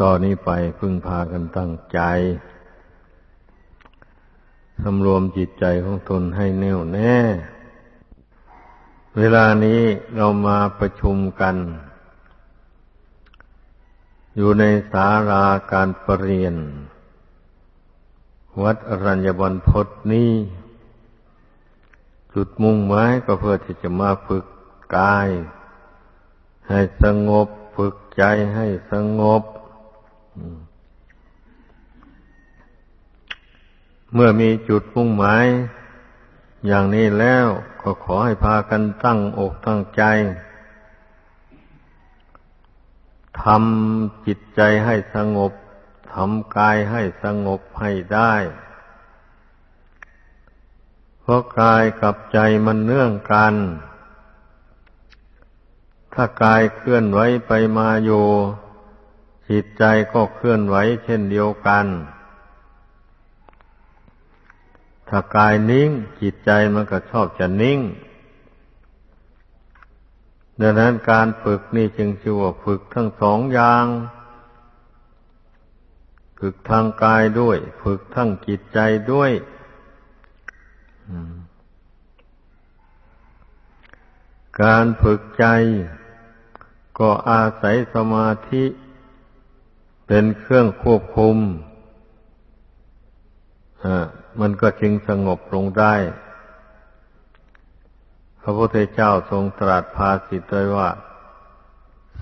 ต่อนนี้ไปพึ่งพากันตั้งใจ สำรวมจิตใจของตนให้แน่วแน่ เวลานี้เรามาประชุมกัน อยู่ในศาลาการประเรียน วัดอรัญญบันพศนี้จุดมุ่งหมายก็เพื่อที่จะมาฝึกกาย ให้สงบ ฝึกใจให้สงบ เมื่อมีจุดมุ่งหมาย อย่างนี้แล้วก็ขอให้พากันตั้งอกตั้งใจทำจิตใจให้สงบทำกายให้สงบให้ได้ เพราะกายกับใจมันเนื่องกัน ถ้ากายเคลื่อนไหวไปมาอยู่ จิตใจก็เคลื่อนไหวเช่นเดียวกัน ถ้ากายนิ่ง จิตใจมันก็ชอบจะนิ่ง ดังนั้นการฝึกนี่จึงชื่อว่าฝึกทั้งสองอย่าง ฝึกทางกายด้วย ฝึกทั้งจิตใจด้วยการฝึกใจ ก็อาศัยสมาธิ เป็นเครื่องควบคุมมันก็จึงสงบลงได้ พระพุทธเจ้าทรงตรัสภาสิตไว้ว่า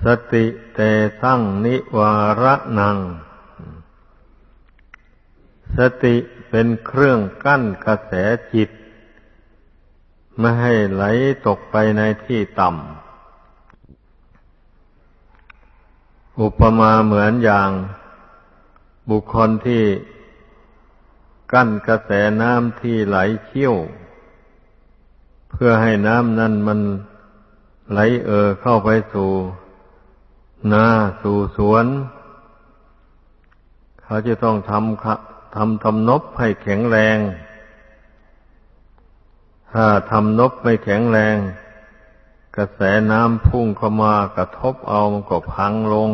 สติเตสั่งนิวาระนัง สติเป็นเครื่องกั้นกระแสจิต ไม่ให้ไหลตกไปในที่ต่ำ อุปมาเหมือนอย่าง บุคคลที่กั้นกระแสน้ำที่ไหลเชี่ยว เพื่อให้น้ำนั้นมันไหลเอ่อเข้าไปสู่นาสู่สวน เขาจะต้องทำทำทำนบให้แข็งแรง ถ้าทำนบไม่แข็งแรง กระแสน้ำพุ่งเข้ามากระทบเอามันก็พังลง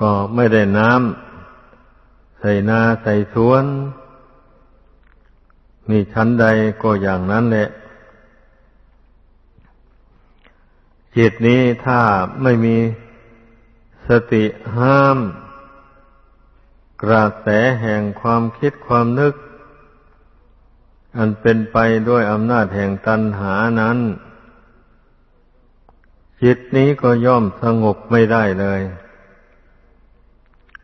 ก็ไม่ได้น้ำใส่นาใส่สวนมีชั้นใดก็อย่างนั้นแหละจิตนี้ถ้าไม่มีสติห้าม กระแสแห่งความคิดความนึก อันเป็นไปด้วยอำนาจแห่งตัณหานั้น จิตนี้ก็ย่อมสงบไม่ได้เลย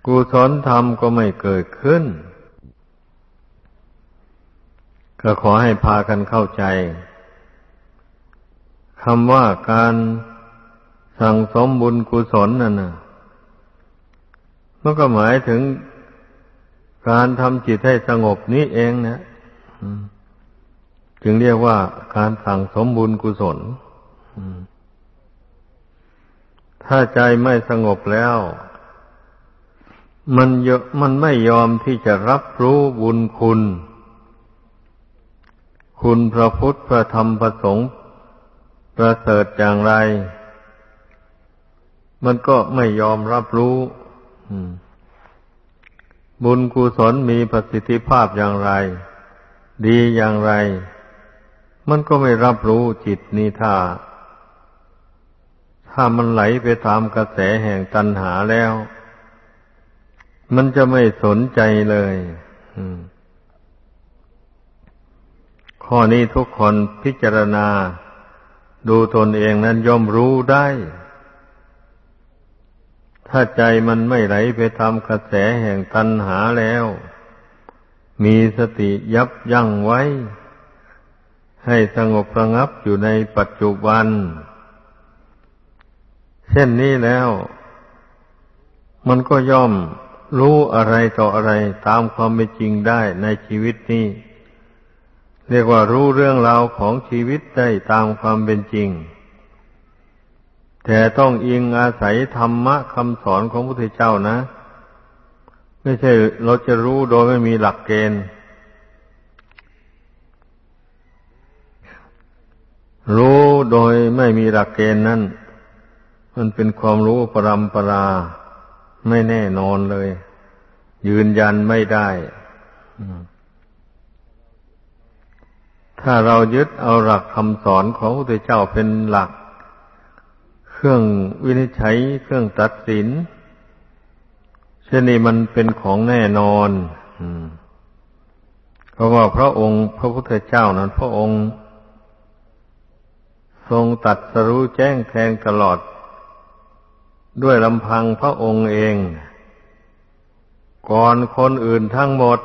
กุศลธรรมก็ไม่เกิดขึ้น ก็ขอให้พากันเข้าใจคำว่าการสั่งสมบุญกุศลนั่นนะมันก็หมายถึงการทำจิตให้สงบนี้เองนะจึงเรียกว่าการสั่งสมบุญกุศล ถ้าใจไม่สงบแล้ว มันเยอะมันไม่ยอมที่จะรับรู้บุญคุณ คุณพระพุทธพระธรรมพระสงฆ์ประเสริฐอย่างไร มันก็ไม่ยอมรับรู้บุญกุศลมีประสิทธิภาพอย่างไร ดีอย่างไร มันก็ไม่รับรู้จิตนี้ถ้า ถ้ามันไหลไปตามกระแสแห่งตัณหาแล้ว มันจะไม่สนใจเลยข้อนี้ทุกคนพิจารณา ดูตนเองนั้นย่อมรู้ได้ ถ้าใจมันไม่ไหลไปตามกระแสแห่งตัณหาแล้ว มีสติยับยั้งไว้ ให้สงบระงับอยู่ในปัจจุบันเเช่นนี้แล้ว มันก็ย่อมรู้อะไรต่ออะไรตามความเป็นจริงได้ในชีวิตนี้ เรียกว่ารู้เรื่องราวของชีวิตได้ตามความเป็นจริง แต่ต้องอิงอาศัยธรรมะคำสอนของพระพุทธเจ้านะ ไม่ใช่เราจะรู้โดยไม่มีหลักเกณฑ์ รู้โดยไม่มีหลักเกณฑ์นั้น มันเป็นความรู้ปรำปราไม่แน่นอนเลย ยืนยันไม่ได้ถ้าเรายึดเอาหลักคำสอนของพระพุทธเจ้าเป็นหลัก เครื่องวินิจฉัยเครื่องตัดสินเช่นนี้มันเป็นของแน่นอนเพราะว่าพระองค์พระพุทธเจ้านั้น พระองค์ ทรงตัดสรู้แจ้งแทงตลอด ด้วยลำพังพระองค์เอง ก่อนคนอื่นทั้งหมด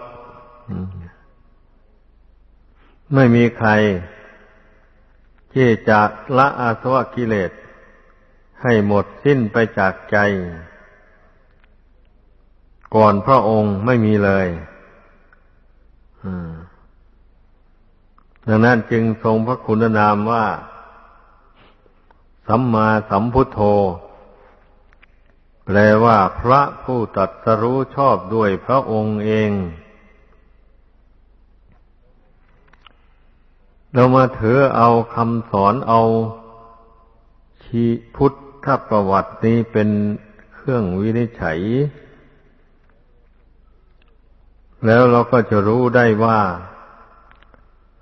ไม่มีใคร ที่จะละอาสวะกิเลส ให้หมดสิ้นไปจากใจ ก่อนพระองค์ไม่มีเลยดังนั้นจึงทรงพระคุณนามว่า สัมมาสัมพุทโธ แปลว่าพระผู้ตัดสรู้ชอบด้วยพระองค์เอง เรามาถือเอาคำสอนเอาชีพุทธประวัตินี้เป็นเครื่องวินิจฉัย แล้วเราก็จะรู้ได้ว่า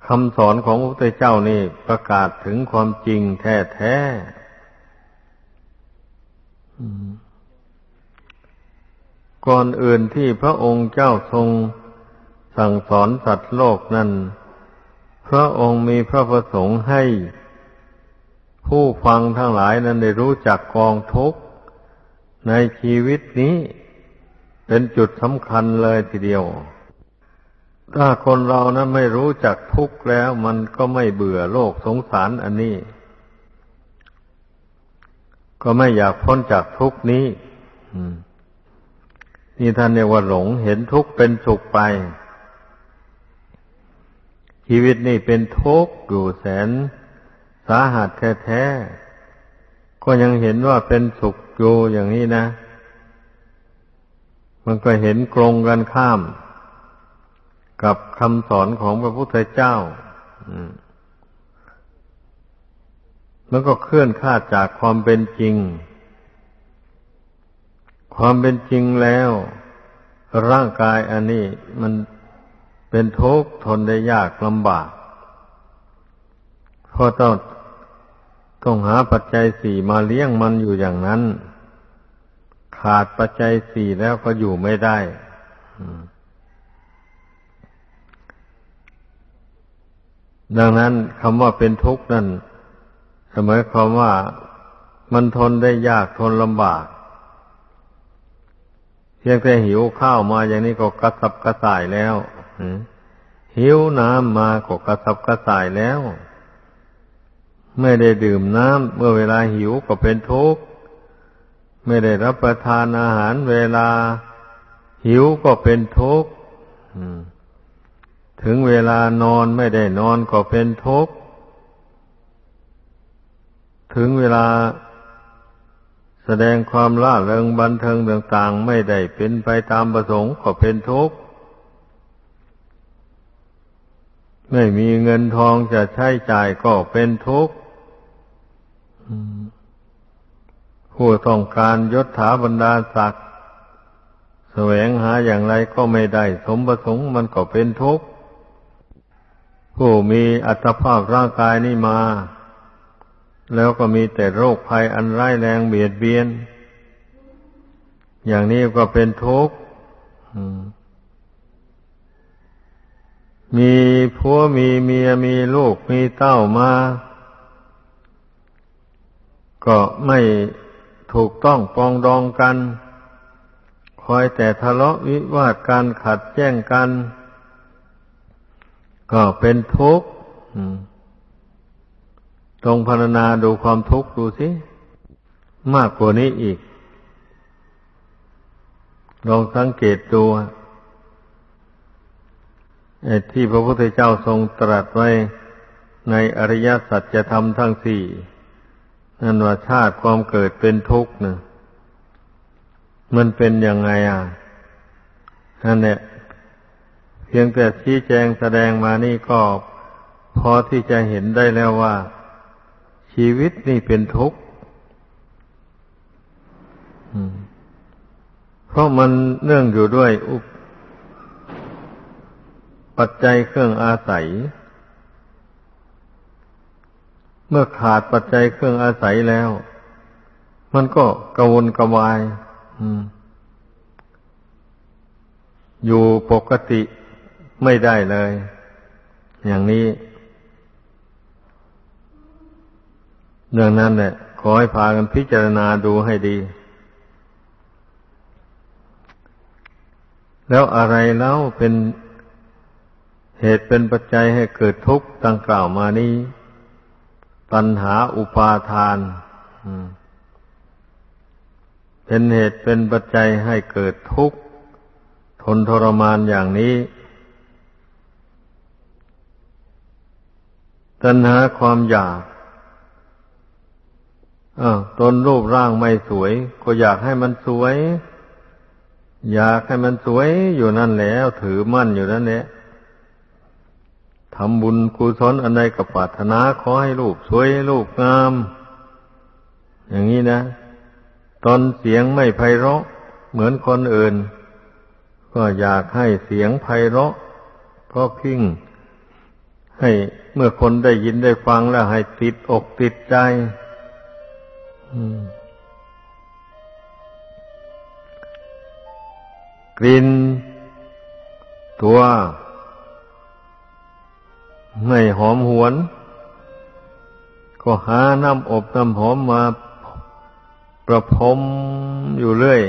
คำสอนของพระพุทธเจ้านี่ประกาศถึงความจริงแท้แท้ ก่อนอื่นที่พระองค์เจ้าทรงสั่งสอนสัตว์โลกนั้น พระองค์มีพระประสงค์ให้ผู้ฟังทั้งหลายนั้นได้รู้จักกองทุกข์ในชีวิตนี้เป็นจุดสำคัญเลยทีเดียว ถ้าคนเรานะไม่รู้จักทุกข์แล้วมันก็ไม่เบื่อโลกสงสารอันนี้ ก็ไม่อยากพ้นจากทุกข์นี้ นี่ท่านเรียกว่าหลงเห็นทุกข์เป็นสุขไป ชีวิตนี่เป็นทุกข์อยู่แสน สาหัสแท้ๆก็ยังเห็นว่าเป็นสุขอยู่อย่างนี้นะ มันก็เห็นกลงกันข้าม กับคำสอนของพระพุทธเจ้ามันก็เคลื่อนคลาดจากความเป็นจริง ความเป็นจริงแล้ว ร่างกายอันนี้มันเป็นทุกข์ทนได้ยากลำบากเพราะต้องต้องหาปัจจัยสี่มาเลี้ยงมันอยู่อย่างนั้น ขาดปัจจัยสี่แล้วก็อยู่ไม่ได้ดังนั้นคำว่าเป็นทุกข์นั่นหมายความว่ามันทนได้ยากทนลำบาก พียงแต่หิวข้าวมาอย่างนี้ก็กระสับกระส่ายแล้วหิวน้ำมาก็กระสับกระส่ายแล้ว ไม่ได้ดื่มน้ำเมื่อเวลาหิวก็เป็นทุกข์ไม่ได้รับประทานอาหารเวลา หิวก็เป็นทุกข์ถึงเวลานอนไม่ได้นอนก็เป็นทุกข์ถึงเวลา แสดงความล่าเริงบันเทิงต่าง ๆ ไม่ได้เป็นไปตามประสงค์ก็เป็นทุกข์ไม่มีเงินทองจะใช้จ่ายก็เป็นทุกข์ผู้ต้องการยศถาบรรดาศักดิ์แสวงหาอย่างไรก็ไม่ได้สมประสงค์มันก็เป็นทุกข์ผู้มีอัตภาพร่างกายนี้มา แล้วก็มีแต่โรคภัยอันร้ายแรงเบียดเบียน อย่างนี้ก็เป็นทุกข์มีผัวมีเมียมีลูกมีเต้ามา ก็ไม่ถูกต้องปองดองกัน คอยแต่ทะเลาะวิวาทการขัดแย้งกัน ก็เป็นทุกข์ ตรงพรรณนาดูความทุกข์ดูสิมากกว่านี้อีก ลองสังเกตดูที่พระพุทธเจ้าทรงตรัสไว้ในอริยสัจธรรมทั้งสี่นั่นว่าชาติความเกิดเป็นทุกข์นะมันเป็นยังไงอะนั่นเนี่ยเพียงแต่ชี้แจงแสดงมานี่ก็พอที่จะเห็นได้แล้วว่า ชีวิตนี่เป็นทุกข์เพราะมันเนื่องอยู่ด้วยอุปัจจัยเครื่องอาศัย เมื่อขาดปัจจัยเครื่องอาศัยแล้ว มันก็กระวนกระวายอยู่ปกติไม่ได้เลย อย่างนี้ เรื่องนั้นเนี่ยขอให้พากันพิจารณาดูให้ดี แล้วอะไรแล้วเป็นเหตุเป็นปัจจัยให้เกิดทุกข์ดังกล่าวมานี้ ตัณหาอุปาทานเป็นเหตุเป็นปัจจัยให้เกิดทุกข์ทนทรมานอย่างนี้ ตัณหาความอยาก ตนรูปร่างไม่สวย ก็อยากให้มันสวย อยากให้มันสวยอยู่นั่นแล้วถือมั่นอยู่นั่นแหละทำบุญกุศลอันใดกับปรารถนาขอให้รูปสวยรูปงาม อย่างนี้นะตอนเสียงไม่ไพเราะ เหมือนคนอื่น ก็อยากให้เสียงไพเราะเพราะพิ้งให้เมื่อคนได้ยินได้ฟังแล้วให้ติดอกติดใจ กลิ่นตัว ไม่หอมหวน ก็หาน้ำอบน้ำหอมมาประพรมอยู่เรื่อย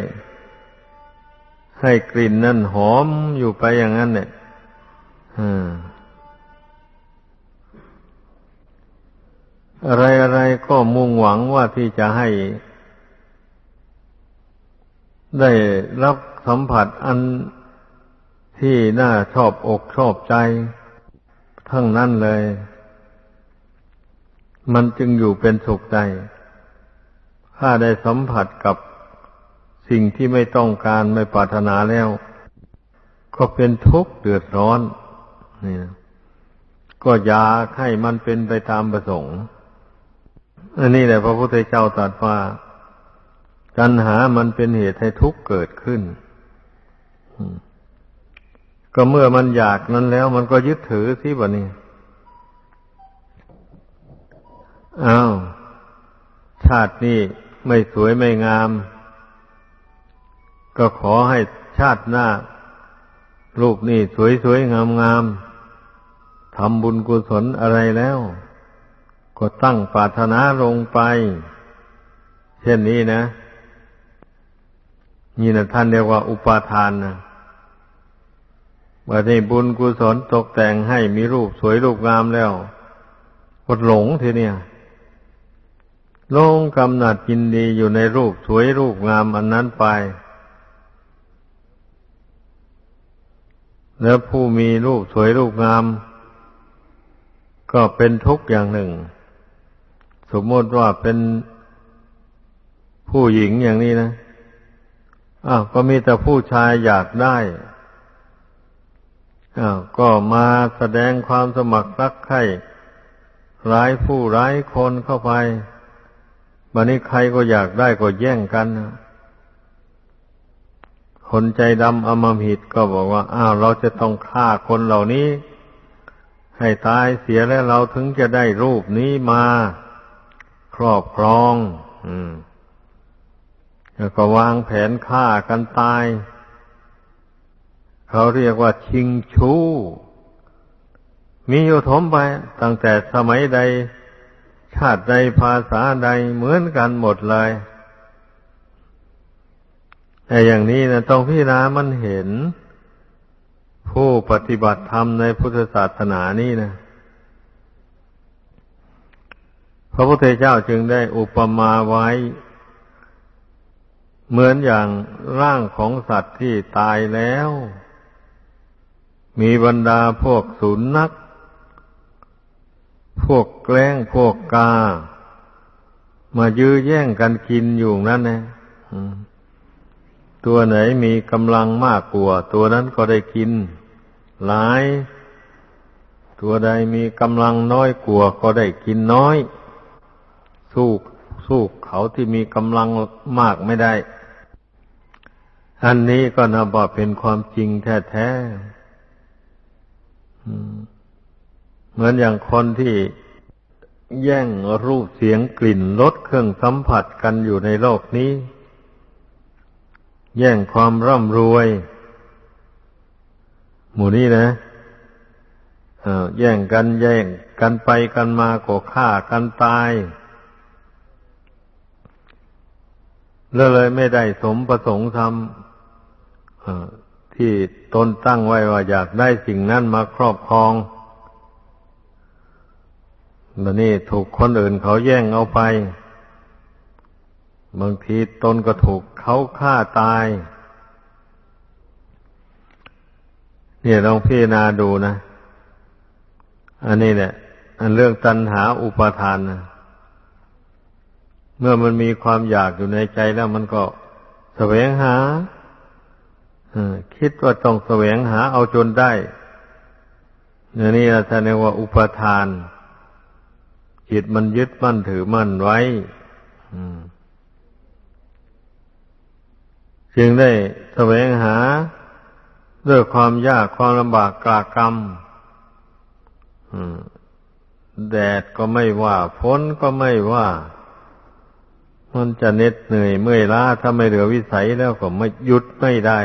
ให้กลิ่นนั่นหอมอยู่ไปอย่างนั้นเนี่ยอะ อะไรก็มุ่งหวังว่าที่จะให้ ได้รับสัมผัสอันที่น่าชอบอกชอบใจ ทั้งนั้นเลย มันจึงอยู่เป็นสุขใจ ถ้าได้สัมผัสกับสิ่งที่ไม่ต้องการไม่ปรารถนาแล้ว ก็เป็นทุกข์เดือดร้อนนี่นะก็อยากให้มันเป็นไปตามประสงค์ อันนี้แหละพระพุทธเจ้าตรัสว่าตัณหามันเป็นเหตุให้ทุกข์เกิดขึ้น ก็เมื่อมันอยากนั้นแล้ว มันก็ยึดถือสิบะนี่อ้าวชาตินี้ไม่สวยไม่งาม ก็ขอให้ชาติหน้าลูกนี่สวยสวยงามงามทำบุญกุศลอะไรแล้ว ก็ตั้งปรารถนาลงไป เช่นนี้นะ นี่นะท่านเรียกว่าอุปาทานนะบัดนี้บุญกุศลตกแต่งให้มีรูปสวยรูปงามแล้วกดหลงทีเนี่ยลงกำหนัดยินดีอยู่ในรูปสวยรูปงามอันนั้นไป แล้วผู้มีรูปสวยรูปงาม ก็เป็นทุกข์อย่างหนึ่ง สมมติว่าเป็นผู้หญิงอย่างนี้นะอ้าวก็มีแต่ผู้ชายอยากได้อ้าวก็มาแสดงความสมัครรักใคร่ร้ายผู้ร้ายคนเข้าไปบันนี้ใครก็อยากได้ก็แย่งกันคนใจดำอมหิตก็บอกว่า อ้าวเราจะต้องฆ่าคนเหล่านี้ ให้ตายเสียแล้วเราถึงจะได้รูปนี้มา ครอบครองอืมแล้วก็วางแผนฆ่ากันตาย เขาเรียกว่าชิงชู้ มีอยู่ถมไป ตั้งแต่สมัยใด ชาติใดภาษาใดเหมือนกันหมดเลยแต่อย่างนี้นะต้องพิจารณามันเห็น ผู้ปฏิบัติธรรมในพุทธศาสนานี่นะ พระพุทธเจ้าจึงได้อุปมาไว้ เหมือนอย่างร่างของสัตว์ที่ตายแล้ว มีบรรดาพวกสุนัขพวกแกล้งพวกกา มายื้อแย่งกันกินอยู่นั่นนะตัวไหนมีกำลังมากกว่าตัวนั้นก็ได้กิน หลาย ตัวใดมีกำลังน้อยกว่าก็ได้กินน้อย สู้สู้เขาที่มีกำลังมากไม่ได้ อันนี้ก็นับว่าเป็นความจริงแท้ๆเหมือนอย่างคนที่แย่งรูปเสียงกลิ่นรสเครื่องสัมผัสกันอยู่ในโลกนี้ แย่งความร่ำรวย หมู่นี้นะแย่งกันแย่งกันไปกันมาก็ฆ่ากันตาย แล้วเลยไม่ได้สมประสงค์ทำที่ตนตั้งไว้ว่าอยากได้สิ่งนั้นมาครอบครองแล้วนี่ถูกคนอื่นเขาแย่งเอาไป บางทีตนก็ถูกเขาฆ่าตาย เนี่ยลองพิจารณาดูนะ อันนี้แหละอันเรื่องตัณหาอุปาทานนะ เมื่อมันมีความอยากอยู่ในใจแล้วมันก็แสวงหาคิดว่าต้องแสวงหาเอาจนได้เนี่ยนี่ท่านเรียกว่าอุปทาน จิตมันยึดมั่นถือมั่นไว้จึงได้แสวงหาด้วยความยากความลำบากกลากรรมแดดก็ไม่ว่าฝนก็ไม่ว่า มันจะเหน็ดเหนื่อยเมื่อยล้าถ้าไม่เหลือวิสัยแล้วก็ไม่หยุดไม่ได้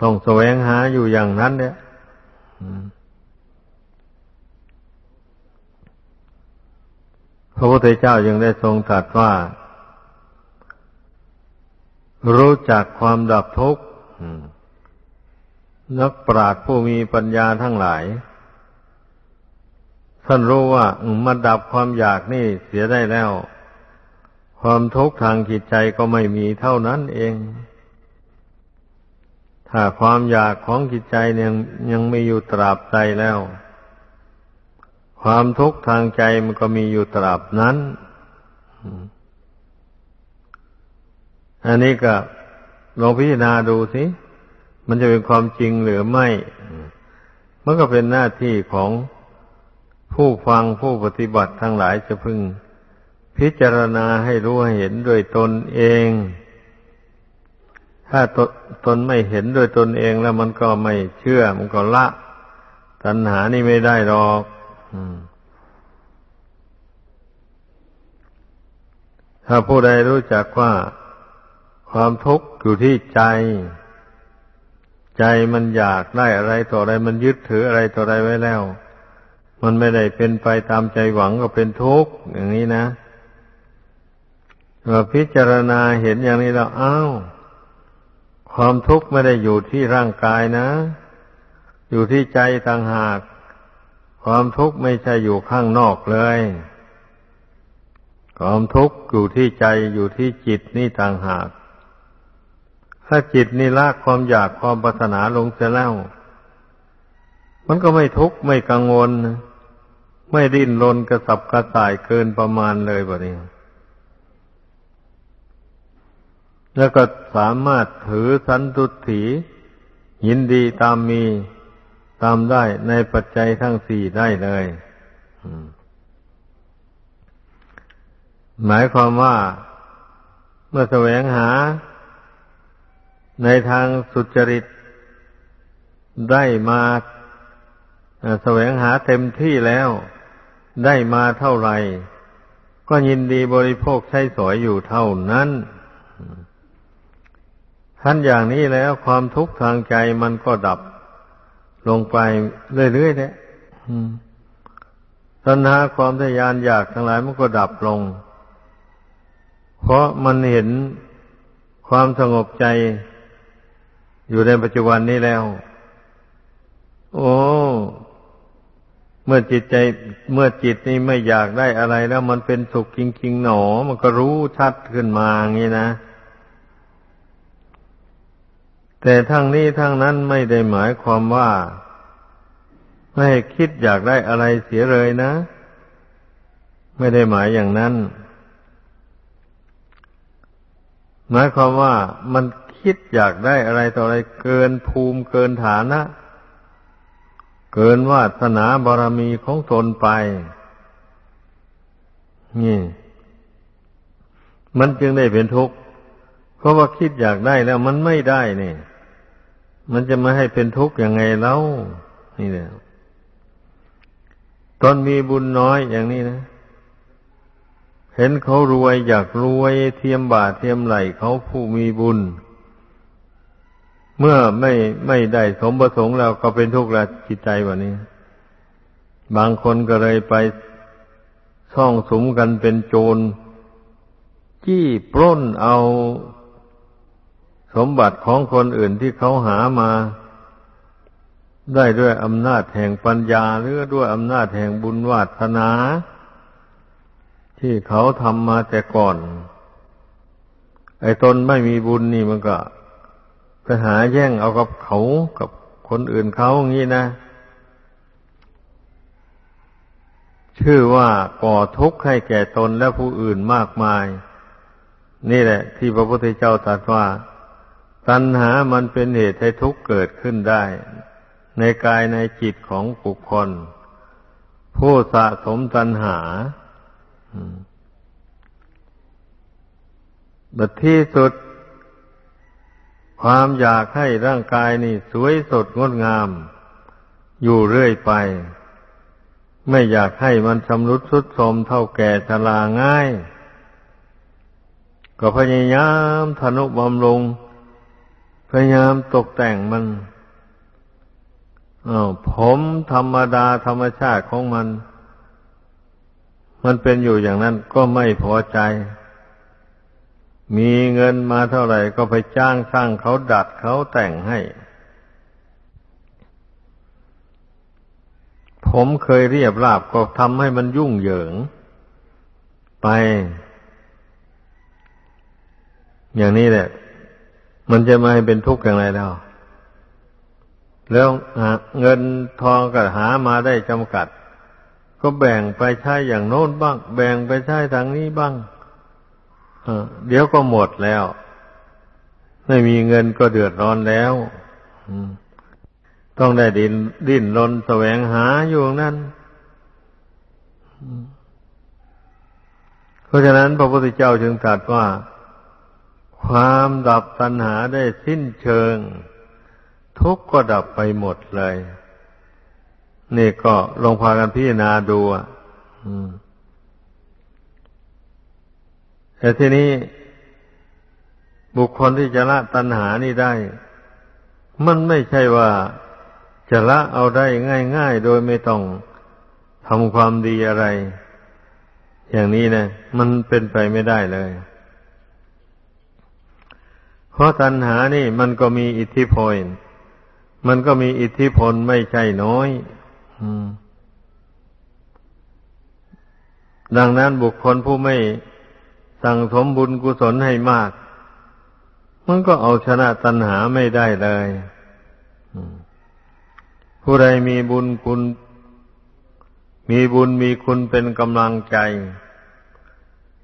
ต้องแสวงหาอยู่อย่างนั้นเนี่ยพระพุทธเจ้ายังได้ทรงตรัสว่า รู้จักความดับทุกข์นักปราชญ์ผู้มีปัญญาทั้งหลาย ท่านรู้ว่ามาดับความอยากนี่เสียได้แล้ว ความทุกข์ทางจิตใจก็ไม่มีเท่านั้นเอง ถ้าความอยากของจิตใจยังยังมีอยู่ตราบใจแล้ว ความทุกข์ทางใจมันก็มีอยู่ตราบนั้นอันนี้ก็ลองพิจารณาดูสิ มันจะเป็นความจริงหรือไม่ มันก็เป็นหน้าที่ของ ผู้ฟังผู้ปฏิบัติทั้งหลายจะพึง พิจารณาให้รู้ให้เห็นด้วยตนเอง ถ้าตตนไม่เห็นด้วยตนเองแล้วมันก็ไม่เชื่อ มันก็ละ ตัณหานี่ไม่ได้หรอกถ้าผู้ใดรู้จักว่าความทุกข์อยู่ที่ใจ ใจมันอยากได้อะไรต่ออะไร มันยึดถืออะไรต่ออะไรไว้แล้ว มันไม่ได้เป็นไปตามใจหวังก็เป็นทุกข์อย่างนี้นะเราพิจารณาเห็นอย่างนี้แล้วอ้าวความทุกข์ไม่ได้อยู่ที่ร่างกายนะ อยู่ที่ใจต่างหาก ความทุกข์ไม่ใช่อยู่ข้างนอกเลย ความทุกข์อยู่ที่ใจอยู่ที่จิตนี่ต่างหาก ถ้าจิตนี่ละความอยากความปรารถนาลงเสียแล้ว มันก็ไม่ทุกข์ไม่กังวลนะ ไม่ดิ้นรนกระสับกระส่ายเกินประมาณเลยแบบนี้ แล้วก็สามารถถือสันตุถียินดีตามมีตามได้ในปัจจัยทั้งสี่ได้เลยหมายความว่าเมื่อแสวงหา ในทางสุจริตได้มาแสวงหาเต็มที่แล้ว ได้มาเท่าไหร่ก็ยินดีบริโภคใช้สอยอยู่เท่านั้น ท่านอย่างนี้แล้วความทุกข์ทางใจมันก็ดับลงไปเรื่อยๆเนี่ยตัณหาความทยานอยากทั้งหลายมันก็ดับลง เพราะมันเห็นความสงบใจอยู่ในปัจจุบันนี้แล้ว โอ้ เมื่อจิตใจเมื่อจิตนี้ไม่อยากได้อะไรแล้วมันเป็นสุขจริงๆหนอ มันก็รู้ชัดขึ้นมาอย่างนี้นะ แต่ทั้งนี้ทั้งนั้นไม่ได้หมายความว่า ไม่คิดอยากได้อะไรเสียเลยนะ ไม่ได้หมายอย่างนั้น หมายความว่ามันคิดอยากได้อะไรต่ออะไรเกินภูมิเกินฐานะ เกินวาสนาบารมีของตนไป นี่ มันจึงได้เป็นทุกข์ เพราะว่าคิดอยากได้แล้วมันไม่ได้เนี่ยมันจะมาให้เป็นทุกข์ยังไงเล่า นี่แหละตอนมีบุญน้อยอย่างนี้นะ เห็นเขารวยอยากรวยเทียมบาทเทียมไหลเขาผู้มีบุญเเมื่อไม่ไม่ได้สมประสงค์แล้วก็เป็นทุกข์ละจิตใจวันนี้ บางคนก็เลยไปช่องสมกันเป็นโจรจี้ปล้นเอาสมบัติของคนอื่นที่เขาหามา ได้ด้วยอำนาจแห่งปัญญา หรือด้วยอำนาจแห่งบุญวาสนา ที่เขาทำมาแต่ก่อน ไอ้ตนไม่มีบุญนี่มันก็ ไปหาแย่งเอากับเขากับคนอื่นเขาอย่างนี้นะ ชื่อว่าก่อทุกข์ให้แก่ตนและผู้อื่นมากมาย นี่แหละ ที่พระพุทธเจ้าตรัสว่า ตัณหามันเป็นเหตุให้ทุกข์เกิดขึ้นได้ ในกายในจิตของบุคคล ผู้สะสมตัณหาบัดที่สุด ความอยากให้ร่างกายนี่สวยสดงดงาม อยู่เรื่อยไป ไม่อยากให้มันชำรุดทรุดโทรมเท่าแก่ชราง่าย ก็พยายามทนุบำรุง พยายามตกแต่งมันอาผมธรรมดาธรรมชาติของมัน มันเป็นอยู่อย่างนั้นก็ไม่พอใจ มีเงินมาเท่าไหร่ก็ไปจ้างสร้างเขาดัดเขาแต่งให้ ผมเคยเรียบราบก็ทำให้มันยุ่งเหยิง ไป อย่างนี้แหละ มันจะมาให้เป็นทุกข์อย่างไรแล้วแล้วเงินทองก็หามาได้จำกัด ก็แบ่งไปใช้อย่างโน้นบ้าง แบ่งไปใช้ทางนี้บ้าง เดี๋ยวก็หมดแล้ว ไม่มีเงินก็เดือดร้อนแล้วต้องได้ดินดิ้นรนแสวงหาอยู่นั้นเพราะฉะนั้นพระพุทธเจ้าจึงตรัสว่า ความดับตัณหาได้สิ้นเชิง ทุกข์ก็ดับไปหมดเลย นี่ก็ลองพากันพิจารณาดูอะ แต่ทีนี้บุคคลที่จะละตัณหานี่ได้ มันไม่ใช่ว่าจะละเอาได้ง่าย ๆ โดยไม่ต้องทำความดีอะไร อย่างนี้นะมันเป็นไปไม่ได้เลย เพราะตัณหานี่มันก็มีอิทธิพล มันก็มีอิทธิพลไม่ใช่น้อยดังนั้นบุคคลผู้ไม่ สั่งสมบุญกุศลให้มาก มันก็เอาชนะตัณหาไม่ได้เลยผู้ใดมีบุญคุณ มีบุญมีคุณเป็นกำลังใจ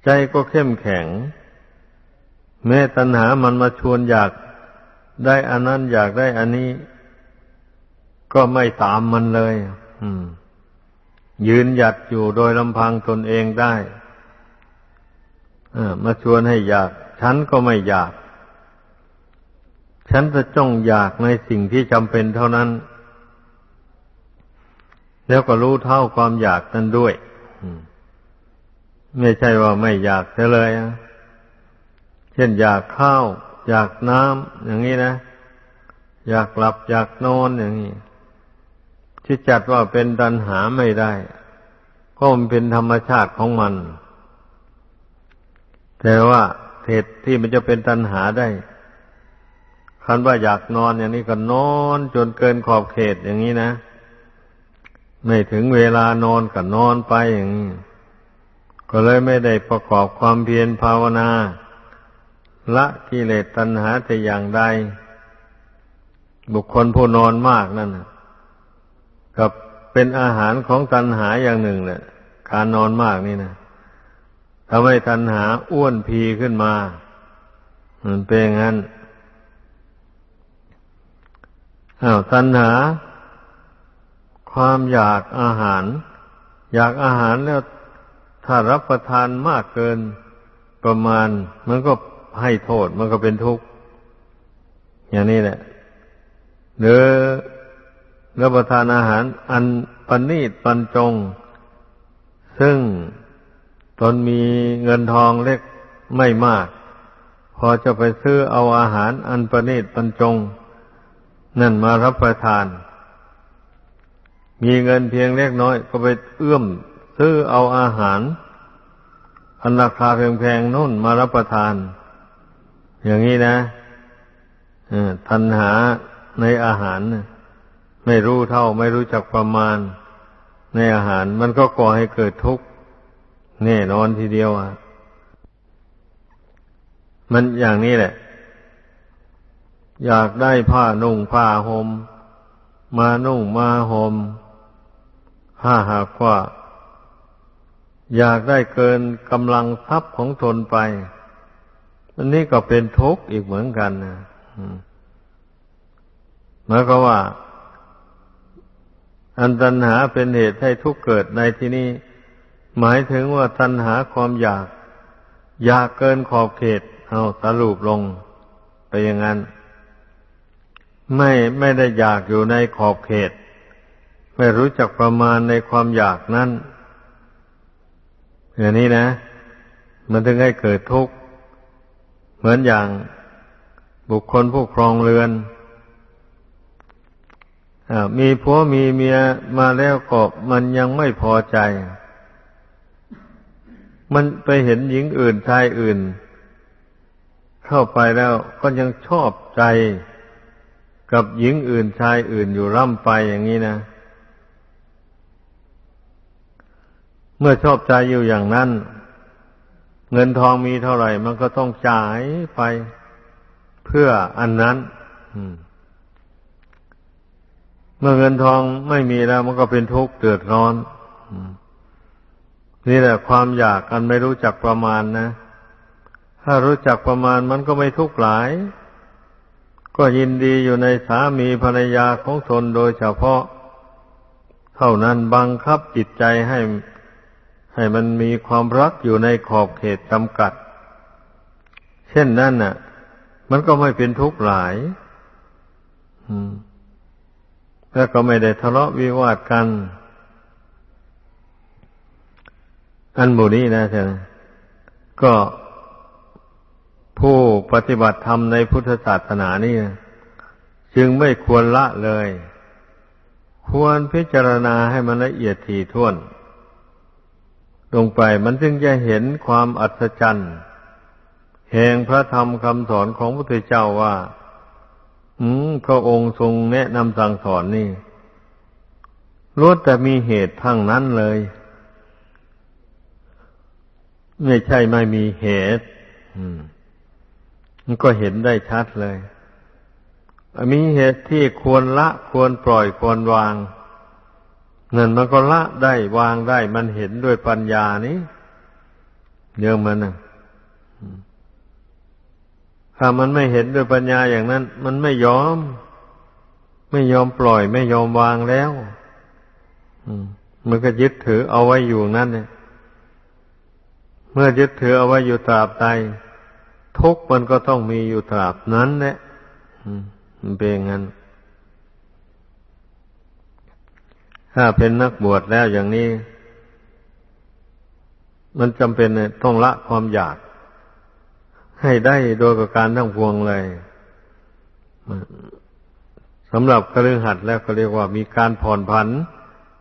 ใจก็เข้มแข็ง แม้ตัณหามันมาชวนอยากได้อันนั้นอยากได้อันนี้ ก็ไม่ตามมันเลยยืนหยัดอยู่โดยลำพังตนเองได้ มาชวนให้อยาก ฉันก็ไม่อยาก ฉันจะจ้องอยากในสิ่งที่จำเป็นเท่านั้น แล้วก็รู้เท่าความอยากนั้นด้วยไม่ใช่ว่าไม่อยากเลยอะเช่นอยากข้าว อยากน้ำอย่างนี้นะ อยากหลับ อยากนอนอย่างนี้ที่จัดว่าเป็นตัณหาไม่ได้ ก็มันเป็นธรรมชาติของมัน แต่ว่าเหตุที่มันจะเป็นตัณหาได้ คันว่าอยากนอนอย่างนี้ก็นอนจนเกินขอบเขตอย่างนี้นะ ไม่ถึงเวลานอนก็นอนไปอย่างนี้ ก็เลยไม่ได้ประกอบความเพียรภาวนา ละกิเลสตัณหาแต่อย่างใด บุคคลผู้นอนมากนั่นกับเป็นอาหารของตัณหาอย่างหนึ่งแหละการนอนมากนี่นะ ทำให้ตัณหาอ้วนพีขึ้นมา มันเป็นงั้นอ้าวตัณหา ความอยากอาหาร อยากอาหารแล้วถ้ารับประทานมากเกินประมาณ มันก็ให้โทษมันก็เป็นทุกข์ อย่างนี้แหละหรือรับประทานอาหารอันปณีตปันจง ซึ่ง ตนมีเงินทองเล็กไม่มาก พอจะไปซื้อเอาอาหารอันประณีตปันจง นั่นมารับประทาน มีเงินเพียงเล็กน้อย ก็ไปเอื้อมซื้อเอาอาหาร อันราคาแพงๆนุ่นมารับประทาน อย่างนี้นะทันหาในอาหารไม่รู้เท่าไม่รู้จักประมาณ ในอาหารมันก็ก่อให้เกิดทุกข์ แน่นอนทีเดียวอะ มันอย่างนี้แหละ อยากได้ผ้านุ่งผ้าหม่มมานุ่งมาหม่มถ้าหากว่า อยากได้เกินกำลังทรัพย์ของตนไป อันนี้ก็เป็นทุกข์อีกเหมือนกันนะหมายก็ว่า อันตัณหาเป็นเหตุให้ทุกข์เกิดในที่นี้ หมายถึงว่าตัณหาความอยาก อยากเกินขอบเขต เอาสรุปลงไปอย่างนั้น ไม่ไม่ได้อยากอยู่ในขอบเขต ไม่รู้จักประมาณในความอยากนั้นอย่างนี้นะ มันถึงให้เกิดทุกข์ เหมือนอย่างบุคคลผู้ครองเรือนมีผัวมีเมียมาแล้วก็มันยังไม่พอใจ มันไปเห็นหญิงอื่นชายอื่น เข้าไปแล้วก็ยังชอบใจกับหญิงอื่นชายอื่นอยู่ร่ำไปอย่างนี้นะ เมื่อชอบใจอยู่อย่างนั้น เงินทองมีเท่าไหร่ มันก็ต้องจ่ายไปเพื่ออันนั้นเมื่อเงินทองไม่มีแล้ว มันก็เป็นทุกข์เดือดร้อน นี่แหละความอยากกันไม่รู้จักประมาณนะ ถ้ารู้จักประมาณมันก็ไม่ทุกข์หลาย ก็ยินดีอยู่ในสามีภรรยาของตนโดยเฉพาะ เท่านั้นบังคับจิตใจให้ ให้มันมีความรักอยู่ในขอบเขตจำกัด เช่นนั้นน่ะ มันก็ไม่เป็นทุกข์หลาย อืมแล้วก็ไม่ได้ทะเลาะวิวาทกัน อันบุนี้นะใช่ไหมก็ผู้ปฏิบัติธรรมในพุทธศาสนานี่จึงไม่ควรละเลย ควรพิจารณาให้มันละเอียดถี่ถ้วน ลงไปมันจึงจะเห็นความอัศจรรย์แห่งพระธรรมคำสอนของพระพุทธเจ้าว่า อืมพระองค์ทรงแนะนำสั่งสอนนี่ล้วนแต่มีเหตุทั้งนั้นเลย ไม่ใช่ไม่มีเหตุมันก็เห็นได้ชัดเลย มีเหตุที่ควรละควรปล่อยควรวางนั่นมันก็ละได้วางได้ มันเห็นด้วยปัญญานี้เยอะมันนะถ้ามันไม่เห็นด้วยปัญญาอย่างนั้น มันไม่ยอม ไม่ยอมปล่อย ไม่ยอมวางแล้วมันก็ยึดถือเอาไว้อยู่นั่นเนี่ย เมื่อยึดถือเอาไว้อยู่ตราบใดทุกมันก็ต้องมีอยู่ตราบนั้นแหละมันเป็นงั้น ถ้าเป็นนักบวชแล้วอย่างนี้ มันจำเป็นต้องละความอยาก ให้ได้โดยประการทั้งพวงเลยสำหรับกระลึงหัดแล้วก็เรียกว่ามีการผ่อนผัน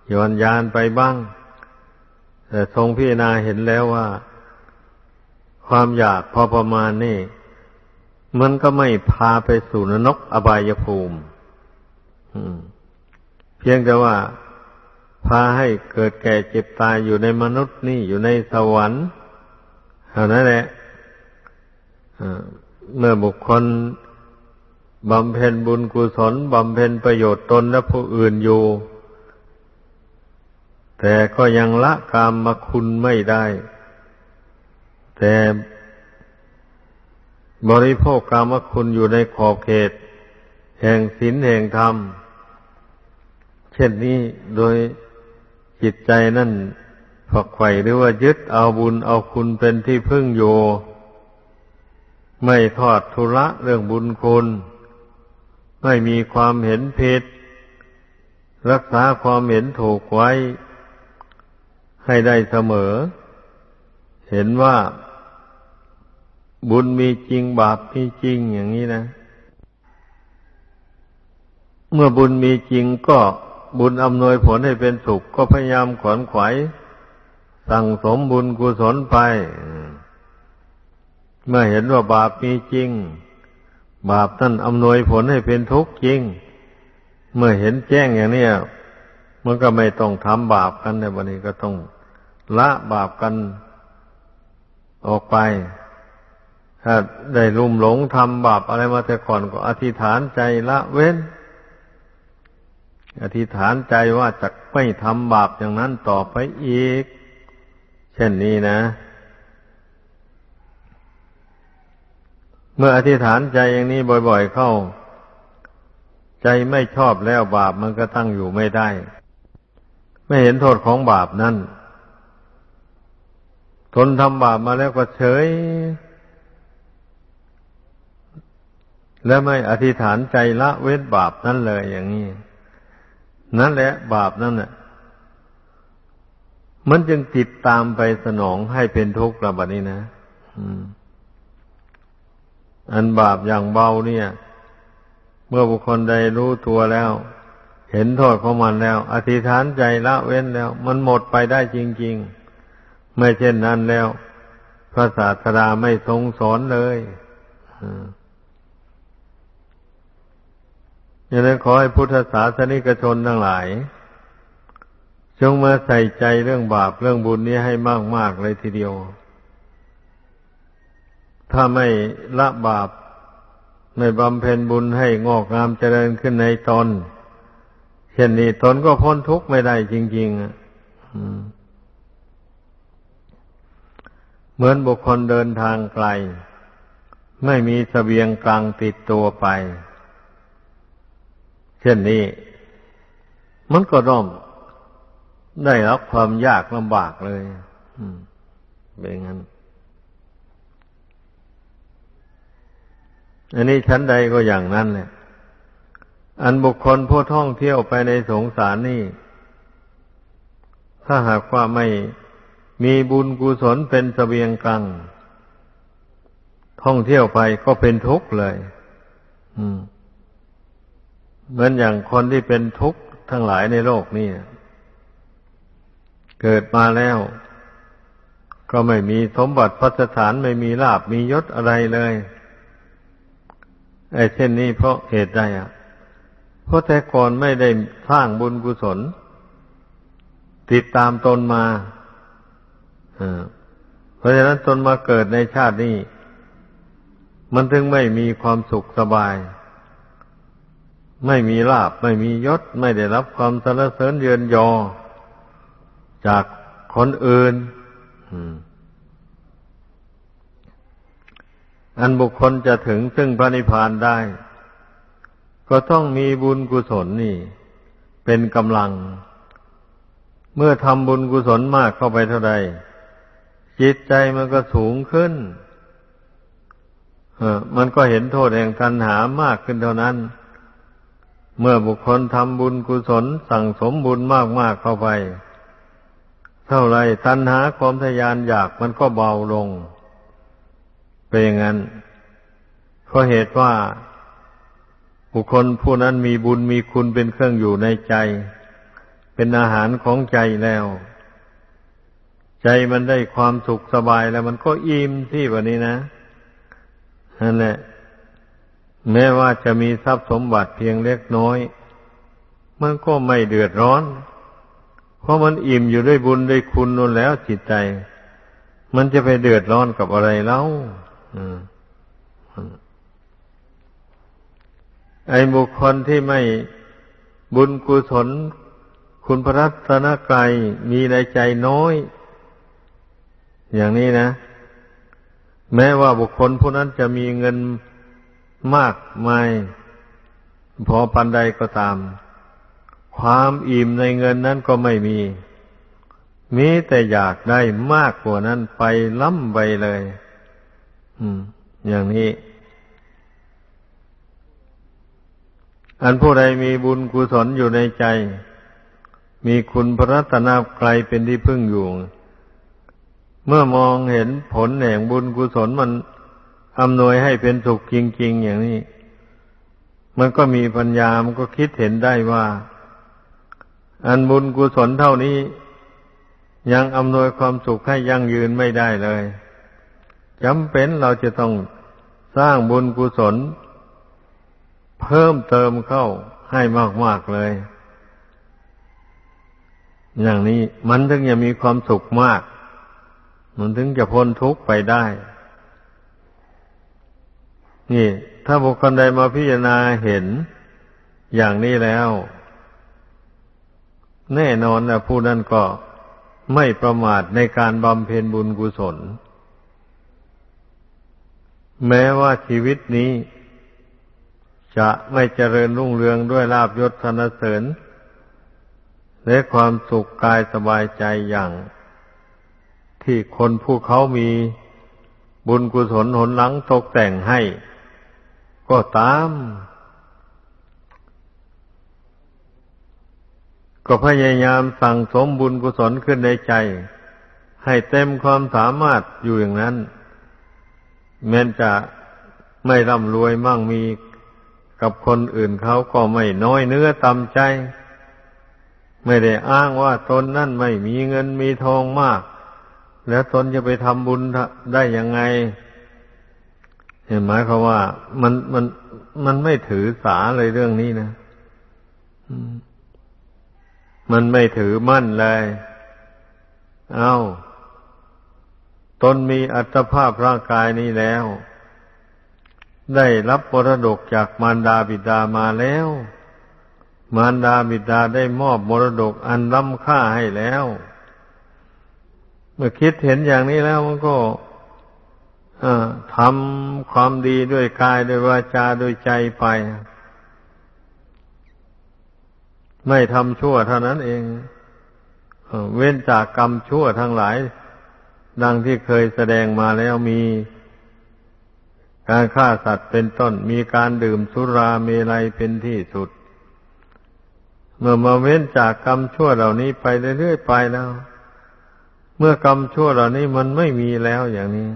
หย่อนยานไปบ้าง แต่ทรงพิจารณาเห็นแล้วว่า ความอยากพอประมาณนี่ มันก็ไม่พาไปสู่นรกอบายภูมิเพียงแต่ว่าพาให้เกิดแก่เจ็บตายอยู่ในมนุษย์นี่อยู่ในสวรรค์เท่านั้นแหละเมื่อบุคคลบำเพ็ญบุญกุศลบำเพ็ญประโยชน์ตนและผู้อื่นอยู่ แต่ก็ยังละกามมาคุณไม่ได้ แต่บริโภคกามคุณอยู่ในขอบเขต แห่งศีลแห่งธรรม เช่นนี้โดยจิตใจนั่นฝักใฝ่หรือว่ายึดเอาบุญเอาคุณเป็นที่พึ่งอยู่ ไม่ทอดทุระเรื่องบุญคุณ ไม่มีความเห็นผิด รักษาความเห็นถูกไว้ ให้ได้เสมอ เห็นว่า บุญมีจริงบาปมีจริงอย่างนี้นะ เมื่อบุญมีจริงก็บุญอำนวยผลให้เป็นสุข ก็พยายามขวนขวายสั่งสมบุญกุศลไป เมื่อเห็นว่าบาปมีจริง บาปนั่นอำนวยผลให้เป็นทุกข์จริง เมื่อเห็นแจ้งอย่างนี้มันก็ไม่ต้องทำบาปกันในวันนี้ก็ต้องละบาปกันออกไป ถ้าได้ลุ่มหลงทำบาปอะไรมาแต่ก่อนก็อธิษฐานใจละเว้น อธิษฐานใจว่าจะไม่ทำบาปอย่างนั้นต่อไปอีก เช่นนี้นะ เมื่ออธิษฐานใจอย่างนี้บ่อย ๆ เข้า ใจไม่ชอบแล้วบาปมันก็ตั้งอยู่ไม่ได้ ไม่เห็นโทษของบาปนั้นทนทำบาปมาแล้วก็เฉย และไม่อธิษฐานใจละเว้นบาปนั่นเลยอย่างนี้ นั่นแหละบาปนั่นน่ะ มันจึงติดตามไปสนองให้เป็นทุกข์ระบาดนี้นะอันบาปอย่างเบาเนี่ย เมื่อบุคคลใดรู้ตัวแล้ว เห็นโทษของมันแล้ว อธิษฐานใจละเว้นแล้ว มันหมดไปได้จริง ๆ ไม่เช่นนั้นแล้ว พระศาสดาไม่ทรงสอนเลยอ ย่างนั้นขอให้พุทธศาสนิกชนทั้งหลาย จงมาใส่ใจเรื่องบาปเรื่องบุญนี้ให้มาก ๆ เลยทีเดียว ถ้าไม่ละบาป ไม่บำเพ็ญบุญให้งอกงามเจริญขึ้นในตนเช่นนี้ตนก็พ้นทุกข์ไม่ได้จริงๆเหมือนบุคคลเดินทางไกล ไม่มีสเสบียงกลางติดตัวไป เช่นนี้ มันก็ร่อมได้รับความยากลำบากเลยเป็นงั้น อันนี้ชั้นใดก็อย่างนั้นแหละอันบุคคลผู้ท่องเที่ยวไปในสงสารนี่ ถ้าหากว่าไม่มีบุญกุศลเป็นสเสบียงกลางท่องเที่ยวไปก็เป็นทุกข์เลย เหมือนอย่างคนที่เป็นทุกข์ทั้งหลายในโลกนี่เกิดมาแล้ว ก็ไม่มีสมบัติพัสถานไม่มีลาบมียศอะไรเลยไอ้เช่นนี้เพราะเหตุใดอะ เพราะแต่ก่อนไม่ได้สร้างบุญกุศล ติดตามตนมาเพราะฉะนั้นตนมาเกิดในชาตินี้ มันถึงไม่มีความสุขสบาย ไม่มีลาบไม่มียศ ไม่ได้รับความสรรเสริญเยือนยอ จากคนอื่นอันบุคคลจะถึงซึ่งพระนิพพานได้ ก็ต้องมีบุญกุศลนี่ เป็นกำลัง เมื่อทำบุญกุศลมากเข้าไปเท่าใด จิตใจมันก็สูงขึ้นมันก็เห็นโทษแห่งตัณหามากขึ้นเท่านั้น เมื่อบุคคลทำบุญกุศลสั่งสมบุญมากๆเข้าไป เท่าไรตัณหาความทยานอยากมันก็เบาลง เป็นอย่างนั้นเพราะเหตุว่า บุคคลผู้นั้นมีบุญมีคุณเป็นเครื่องอยู่ในใจ เป็นอาหารของใจแล้ว ใจมันได้ความสุขสบายแล้วมันก็อิ่มที่วันนี้นะนั่นแหละ แม้ว่าจะมีทรัพย์สมบัติเพียงเล็กน้อย มันก็ไม่เดือดร้อน เพราะมันอิ่มอยู่ด้วยบุญด้วยคุณนั่นแล้วจิตใจ มันจะไปเดือดร้อนกับอะไรเล่าไอ้บุคคลที่ไม่บุญกุศล คุณพระรัตนกรัยมีในใจน้อย อย่างนี้นะ แม้ว่าบุคคลผู้นั้นจะมีเงิน มากมาย พอปันใดก็ตาม ความอิ่มในเงินนั้นก็ไม่มีมีแต่อยากได้มากกว่านั้นไปล้ำไปเลยอย่างนี้ อันผู้ใดมีบุญกุศลอยู่ในใจ มีคุณพระรัตนกรัยเป็นที่พึ่งอยู่ เมื่อมองเห็นผลแห่งบุญกุศลมัน อำนวยให้เป็นสุขจริง ๆ อย่างนี้ มันก็มีปัญญา มันก็คิดเห็นได้ว่า อันบุญกุศลเท่านี้ ยังอำนวยความสุขให้ยั่งยืนไม่ได้เลยจำเป็นเราจะต้องสร้างบุญกุศล เพิ่มเติมเข้าให้มาก ๆ เลย อย่างนี้มันถึงจะมีความสุขมาก มันถึงจะพ้นทุกข์ไปได้ นี่ ถ้าบุคคลใดมาพิจารณาเห็นอย่างนี้แล้ว แน่นอนนะผู้นั้นก็ไม่ประมาทในการบำเพ็ญบุญกุศล แม้ว่าชีวิตนี้ จะไม่เจริญรุ่งเรืองด้วยลาบยศธนเสริญ และความสุขกายสบายใจอย่าง ที่คนผู้เขามีบุญกุศลหนหลังตกแต่งให้ ก็ตาม ก็พยายามสั่งสมบุญกุศลขึ้นในใจ ให้เต็มความสามารถอยู่อย่างนั้นแม้จะไม่ร่ำรวยมั่งมีกับคนอื่นเขาก็ไม่น้อยเนื้อตำใจ ไม่ได้อ้างว่าตนนั่นไม่มีเงินมีทองมาก แล้วตนจะไปทำบุญได้ยังไง ห็นไหมเขาว่ามันมันมันไม่ถือสาเลยเรื่องนี้นะมันไม่ถือมั่นเลย เอา้า ตนมีอัตภาพร่างกายนี้แล้ว ได้รับมรดกจากมารดาบิดามาแล้ว มารดาบิดาได้มอบมรดกอันล้ำค่าให้แล้ว เมื่อคิดเห็นอย่างนี้แล้วมันก็ ทำความดีด้วยกายด้วยวาจาด้วยใจไป ไม่ทำชั่วเท่านั้นเองเว้นจากกรรมชั่วทั้งหลาย ดังที่เคยแสดงมาแล้วมีการฆ่าสัตว์เป็นต้น มีการดื่มสุราเมลัยเป็นที่สุด เมื่อมาเว้นจากกรรมชั่วเหล่านี้ไปเรื่อยๆไปแล้ว เมื่อกรรมชั่วเหล่านี้มันไม่มีแล้วอย่างนี้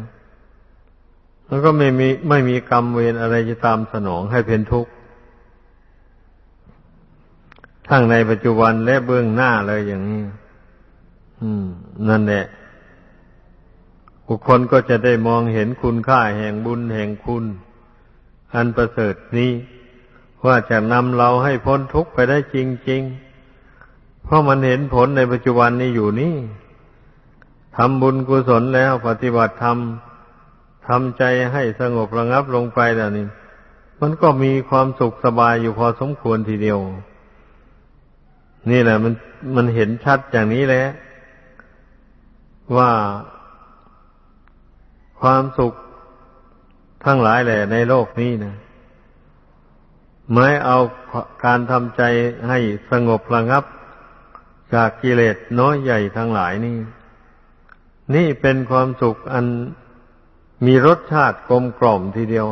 มันก็ไม่มีไม่มีกรรมเวรอะไรจะตามสนองให้เป็นทุกข์ทั้งในปัจจุบันและเบื้องหน้าเลยอย่างนี้นั่นแหละบุคคลก็จะได้มองเห็นคุณค่าแห่งบุญแห่งคุณ อันประเสริฐนี้ ว่าจะนำเราให้พ้นทุกข์ไปได้จริง ๆ เพราะมันเห็นผลในปัจจุบันนี้อยู่นี่ทำบุญกุศลแล้วปฏิบัติธรรม ทำใจให้สงบระงับลงไปแล้วนี่มันก็มีความสุขสบายอยู่พอสมควรทีเดียว นี่แหละ มันมันเห็นชัดอย่างนี้แหละว่าความสุขทั้งหลายแหละในโลกนี้นะไม่เอาการทำใจให้สงบระงับ จากกิเลสน้อยใหญ่ทั้งหลายนี่ นี่เป็นความสุขอัน มีรสชาติกลมกล่อมทีเดียว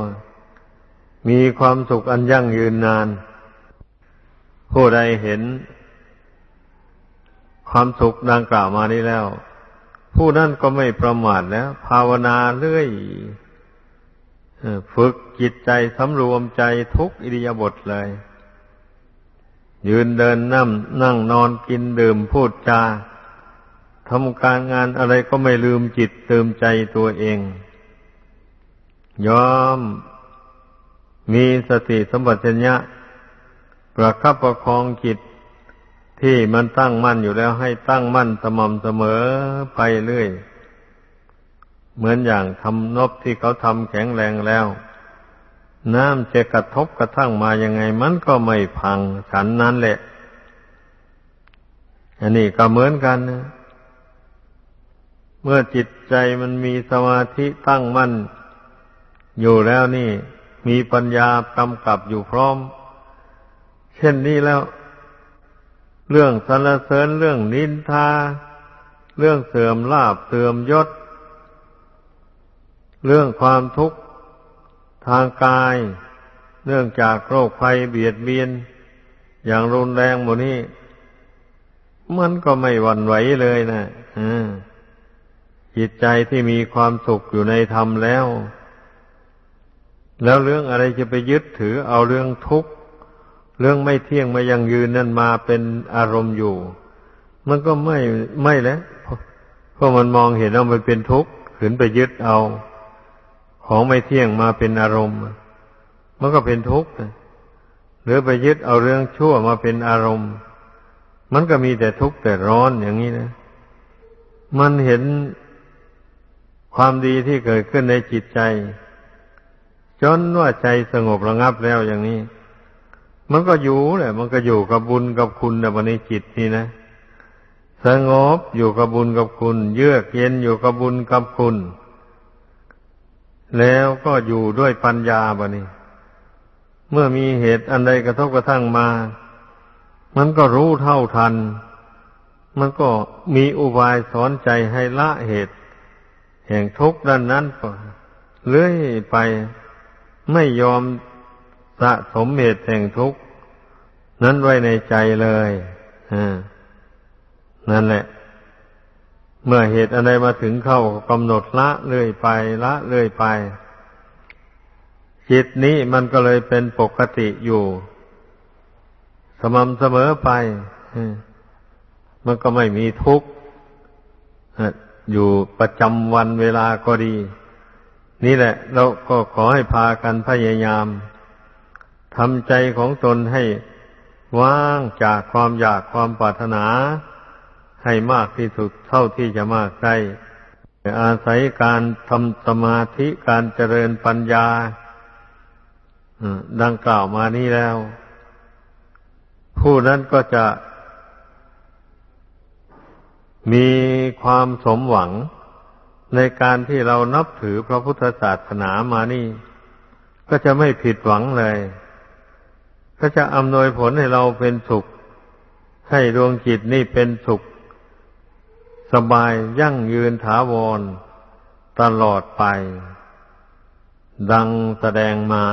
มีความสุขอันยั่งยืนนาน ผู้ใดเห็น ความสุขดังกล่าวมานี้แล้ว ผู้นั้นก็ไม่ประมาทแล้ว ภาวนาเรื่อยฝึกจิตใจสำรวมใจทุกอิริยาบถเลย ยืนเดินนั่งนั่งนอนกินดื่มพูดจาทำการงานอะไรก็ไม่ลืมจิตเติมใจตัวเอง ยอมมีสติสมบัติญะประคับประคองจิตที่มันตั้งมั่นอยู่แล้วให้ตั้งมั่นสม่ำเสมอไปเรื่อย เหมือนอย่างทำนบที่เขาทำแข็งแรงแล้ว น้ำจะกระทบกระทั่งมายังไง มันก็ไม่พังฉันนั้นแหละ อันนี้ก็เหมือนกันนะเมื่อจิตใจมันมีสมาธิตั้งมั่น อยู่แล้วนี่ มีปัญญากำกับอยู่พร้อม เช่นนี้แล้ว เรื่องสรรเสริญเรื่องนินทา เรื่องเสื่อมลาบเสื่อมยศ เรื่องความทุกข์ทางกาย เนื่องจากโรคภัยเบียดเบียน อย่างรุนแรงหมดนี้ มันก็ไม่หวั่นไหวเลยนะจิตใจที่มีความสุขอยู่ในธรรมแล้ว แล้วเรื่องอะไรจะไปยึดถือเอาเรื่องทุกข์ เรื่องไม่เที่ยงมายังยืนนั่นมาเป็นอารมณ์อยู่ มันก็ไม่ไม่แล้วเพราะมันมองเห็นว่ามันเป็นทุกข์ขืนไปยึดเอา ของไม่เที่ยงมาเป็นอารมณ์ มันก็เป็นทุกข์หรือไปยึดเอาเรื่องชั่วมาเป็นอารมณ์ มันก็มีแต่ทุกข์แต่ร้อนอย่างนี้นะ มันเห็นความดีที่เกิดขึ้นในจิตใจ จนว่าใจสงบระงับแล้วอย่างนี้ มันก็อยู่แหละ มันก็อยู่กับบุญกับคุณในวันนี้จิตนี่นะสงบอยู่กับบุญกับคุณ เยือกเย็นอยู่กับบุญกับคุณ แล้วก็อยู่ด้วยปัญญาบะนี่เมื่อมีเหตุอันใดกระทบกระทั่งมา มันก็รู้เท่าทัน มันก็มีอุบายสอนใจให้ละเหตุ แห่งทุกข์ด้านนั้นเลื่อยไป ไม่ยอมสะสมเหตุแห่งทุกข์นั้นไว้ในใจเลยนั่นแหละ เมื่อเหตุอะไรมาถึงเข้ากำหนดละเรื่อยไปละเรื่อยไป จิตนี้มันก็เลยเป็นปกติอยู่ สม่ำเสมอไปมันก็ไม่มีทุกข์อยู่ประจำวันเวลาก็ดี นี่แหละ เราก็ขอให้พากันพยายามทำใจของตนให้ว่างจากความอยากความปรารถนา ให้มากที่สุดเท่าที่จะมากได้อาศัยการทำสมาธิการเจริญปัญญาดังกล่าวมานี้แล้ว ผู้นั้นก็จะมีความสมหวัง ในการที่เรานับถือพระพุทธศาสนามานี่ ก็จะไม่ผิดหวังเลย ก็จะอำนวยผลให้เราเป็นสุข ให้ดวงจิตนี่เป็นสุข สบายยั่งยืนถาวร ตลอดไป ดังแสดงมา